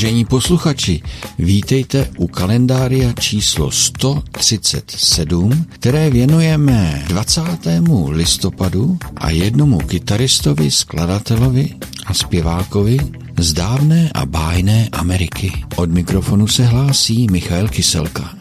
Vážení posluchači, vítejte u kalendária číslo 137, které věnujeme 20. listopadu a jednomu kytaristovi, skladatelovi a zpěvákovi z dávné a bájné Ameriky. Od mikrofonu se hlásí Michal Kyselka.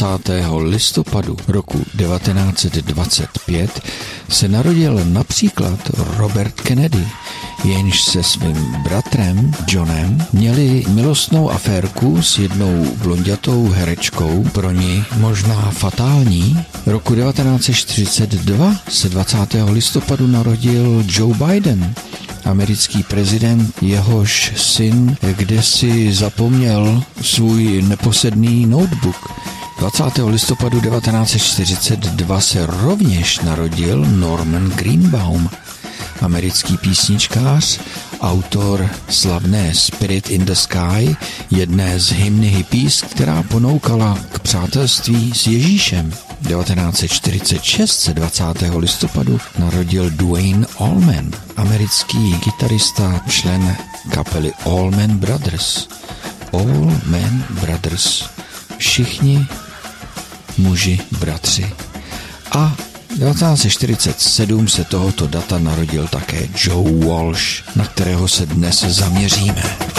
20. listopadu roku 1925 se narodil například Robert Kennedy, jenž se svým bratrem Johnem měli milostnou aférku s jednou blondětou herečkou, pro ní možná fatální. Roku 1942 se 20. listopadu narodil Joe Biden, americký prezident, jehož syn kde si zapomněl svůj neposedný notebook. 20. listopadu 1942 se rovněž narodil Norman Greenbaum, americký písničkář, autor slavné Spirit in the Sky, jedné z hymny hippies, která ponoukala k přátelství s Ježíšem. 1946 se 20. listopadu narodil Dwayne Allman, americký gitarista, člen kapely Allman Brothers. Allman Brothers. Všichni muži, bratři. A 1947 se tohoto data narodil také Joe Walsh, na kterého se dnes zaměříme.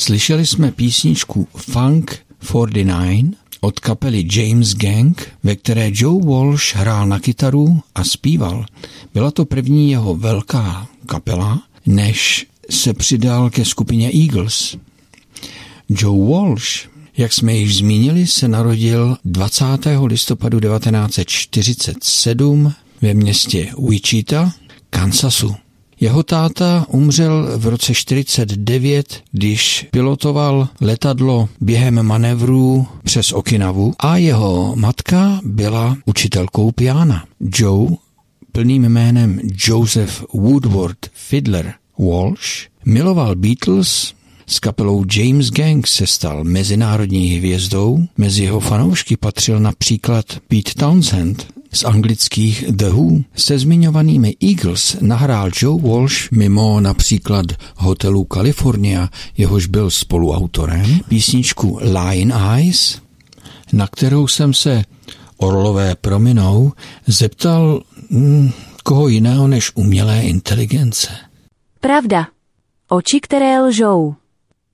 Slyšeli jsme písničku Funk 49 od kapely James Gang, ve které Joe Walsh hrál na kytaru a zpíval. Byla to první jeho velká kapela, než se přidal ke skupině Eagles. Joe Walsh, jak jsme již zmínili, se narodil 20. listopadu 1947 ve městě Wichita, Kansasu. Jeho táta umřel v roce 49, když pilotoval letadlo během manévrů přes Okinavu a jeho matka byla učitelkou piana. Joe, plným jménem Joseph Woodward Fiddler Walsh, miloval Beatles, s kapelou James Gang se stal mezinárodní hvězdou, mezi jeho fanoušky patřil například Pete Townsend, z anglických The Who se zmiňovanými Eagles nahrál Joe Walsh mimo například hotelu California, jehož byl spoluautorem, písničku Lion Eyes, na kterou jsem se Orlové prominou zeptal hm, koho jiného než umělé inteligence. Pravda. Oči, které lžou.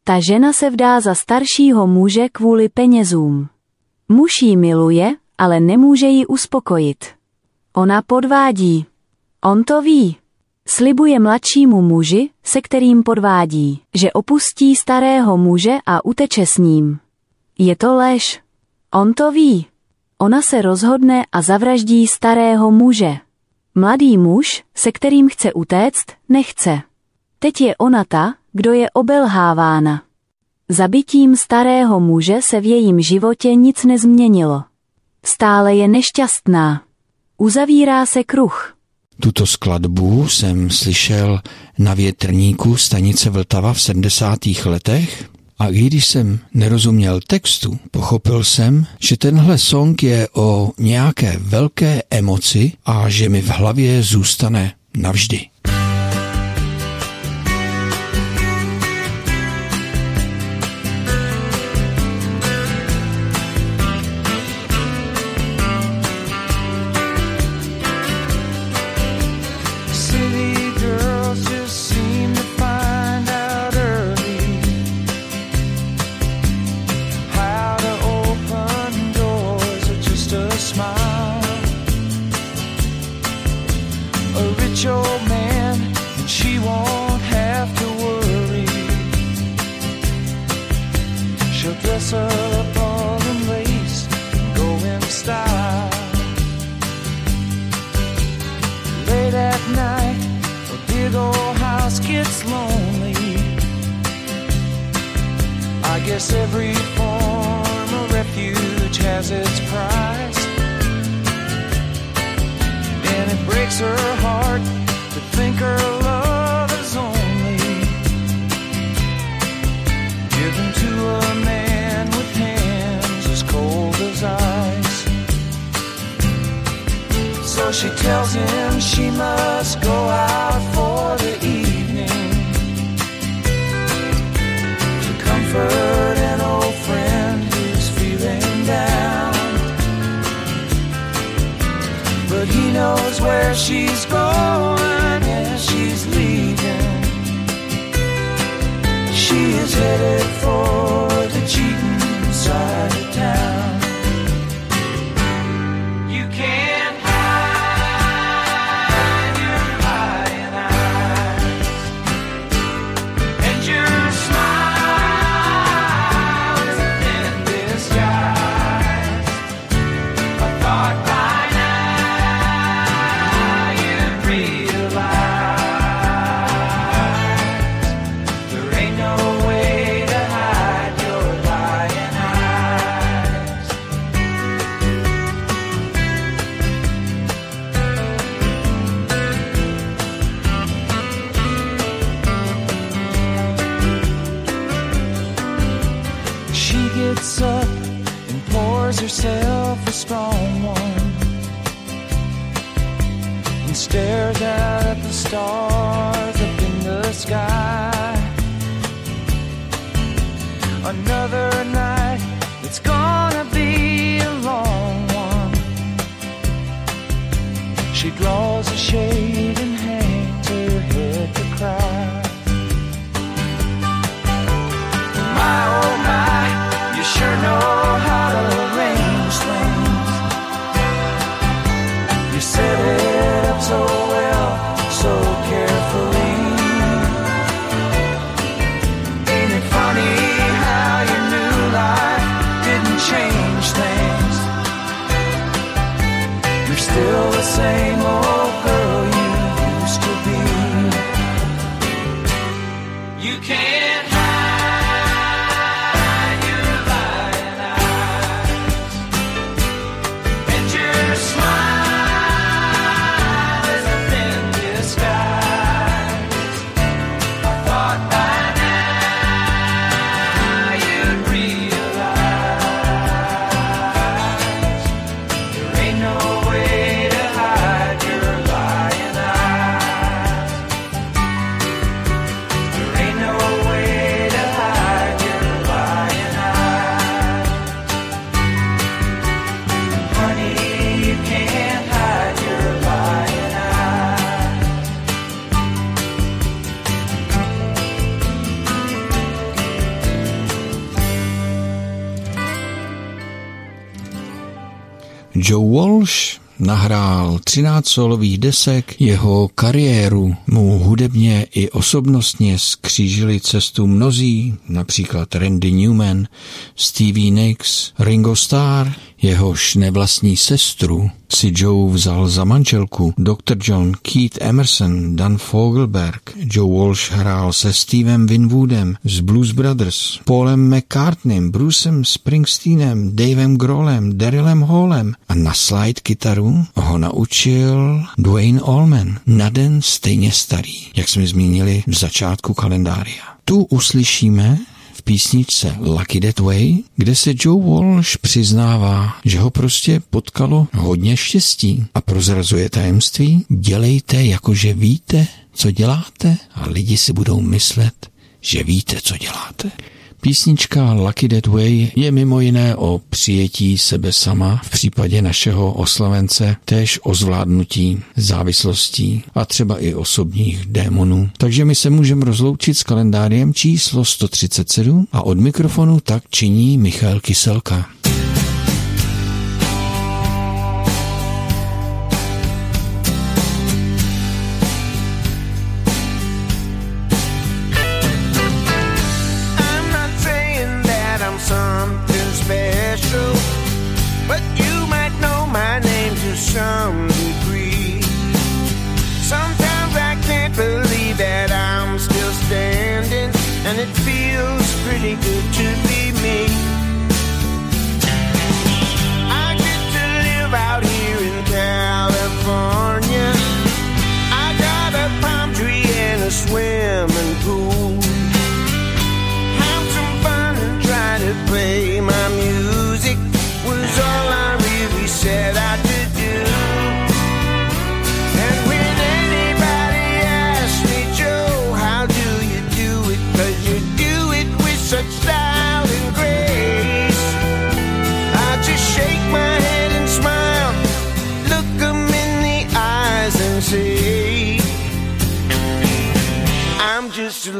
Ta žena se vdá za staršího muže kvůli penězům. Muž jí miluje, ale nemůže ji uspokojit. Ona podvádí. On to ví. Slibuje mladšímu muži, se kterým podvádí, že opustí starého muže a uteče s ním. Je to lež. On to ví. Ona se rozhodne a zavraždí starého muže. Mladý muž, se kterým chce utéct, nechce. Teď je ona ta, kdo je obelhávána. Zabitím starého muže se v jejím životě nic nezměnilo. Stále je nešťastná. Uzavírá se kruh. Tuto skladbu jsem slyšel na větrníku stanice Vltava v 70. letech a když jsem nerozuměl textu, pochopil jsem, že tenhle song je o nějaké velké emoci a že mi v hlavě zůstane navždy. Guess every form of refuge has its price. She's going and she's leaving. She is headed stars up in the sky. Another night, it's gonna be a long one. She draws a shade Joe Walsh nahrál 13 solových desek, jeho kariéru. Mu hudebně i osobnostně skřížili cestu mnozí, například Randy Newman, Stevie Nicks, Ringo Starr, jehož nevlastní sestru si Joe vzal za manželku Dr. John Keith Emerson, Dan Fogelberg. Joe Walsh hrál se Stevem Winwoodem z Blues Brothers, Paulem McCartneym, Brucem Springsteenem, Davem Grohlem, Darylem Hallem a na slide kytaru ho naučil Dwayne Allman, na den stejně starý, jak jsme zmínili v začátku kalendária. Tu uslyšíme písničce Lucky That Way, kde se Joe Walsh přiznává, že ho prostě potkalo hodně štěstí a prozrazuje tajemství. Dělejte, jakože víte, co děláte a lidi si budou myslet, že víte, co děláte. Písnička Lucky That Way je mimo jiné o přijetí sebe sama v případě našeho oslavence, též o zvládnutí závislostí a třeba i osobních démonů. Takže my se můžeme rozloučit s kalendáriem číslo 137 a od mikrofonu tak činí Michal Kyselka.